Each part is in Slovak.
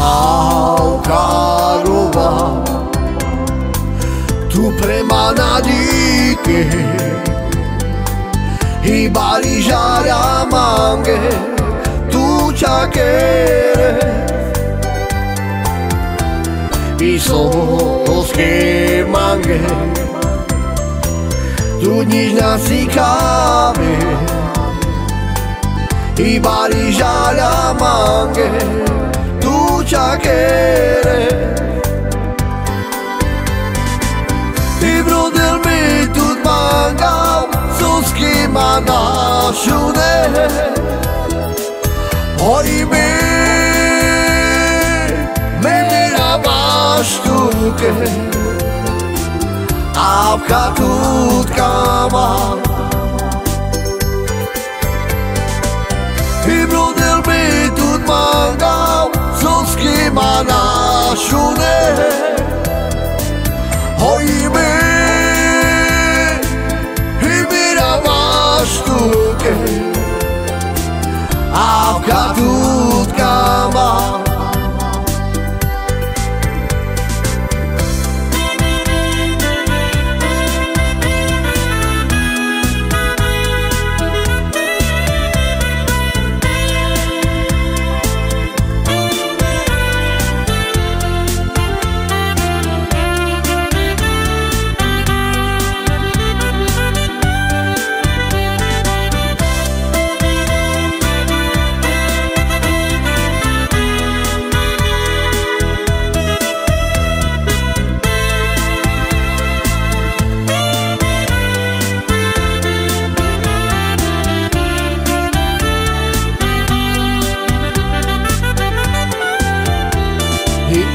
Alcarová Tu premana díky Hibari žára mange Tu čakere I slovoské mange Tu nižná si káve Hibari žára mange Tu chachere Libro del mitut mangam Sus ki manashune Oime Mera bashtuke Apka tut kamal sana şune Hoy mi Himira mas tu que Avgadu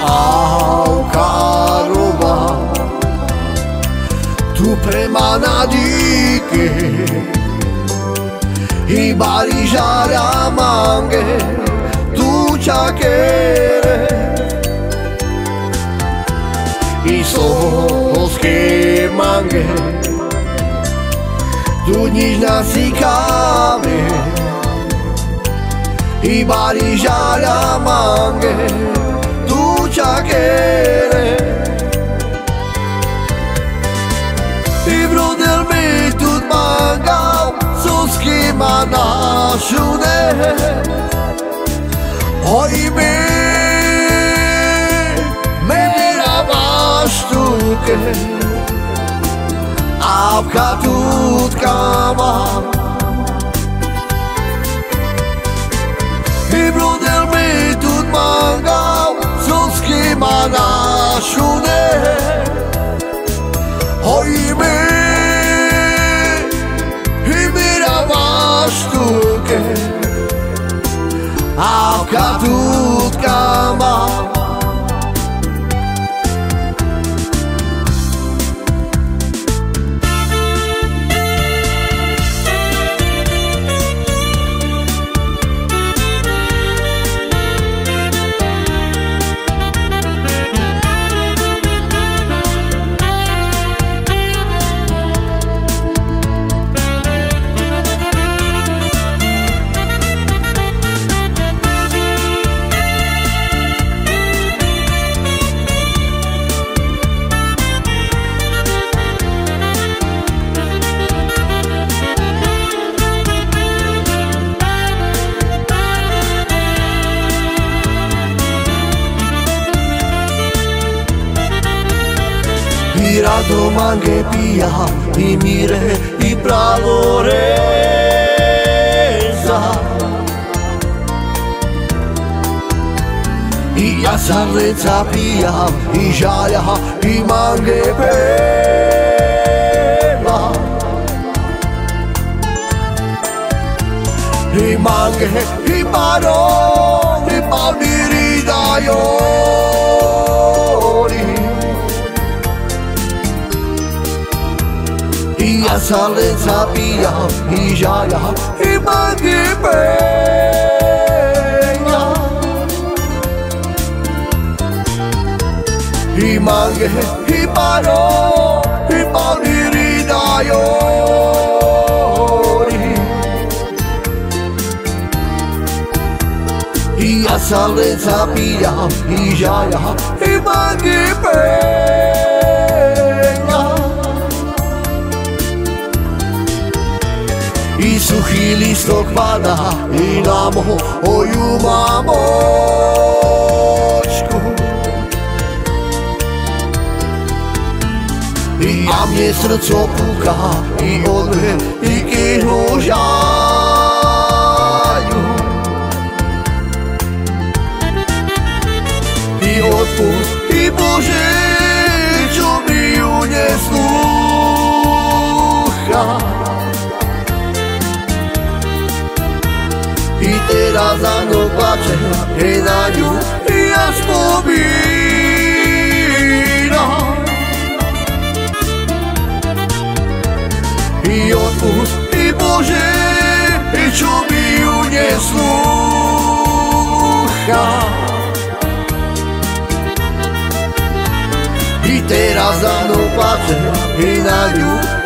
Oh karua tu premanadik e ibari jara mange tu chake i so oske mange tu nizna ficabe ibari jara mange piacere Libro del mitut manga Suski manashune Oime Mera bashtuke Avkatut kamam منشونه های می هی میروش تو که I rado mange pija i mire i pravo reza I ja sam leca pija i žalja i mange peva I mange i paro sale sabia e já já e mangue penha e mangue e parou e paririda yori e a sale sabia e já já e mangue penha suchý listok padá i na moju mamočku I a mne srdco púka i odmev i kyhnu žáňu. I odpust i Bože, čo mi ju neslúcha I teraz za mnou plače, hej na ňu, ja spomínam. I odpust, i Bože, i čo mi ju neslúcha. I teraz za mnou plače, hej na ňu, ja spomínam.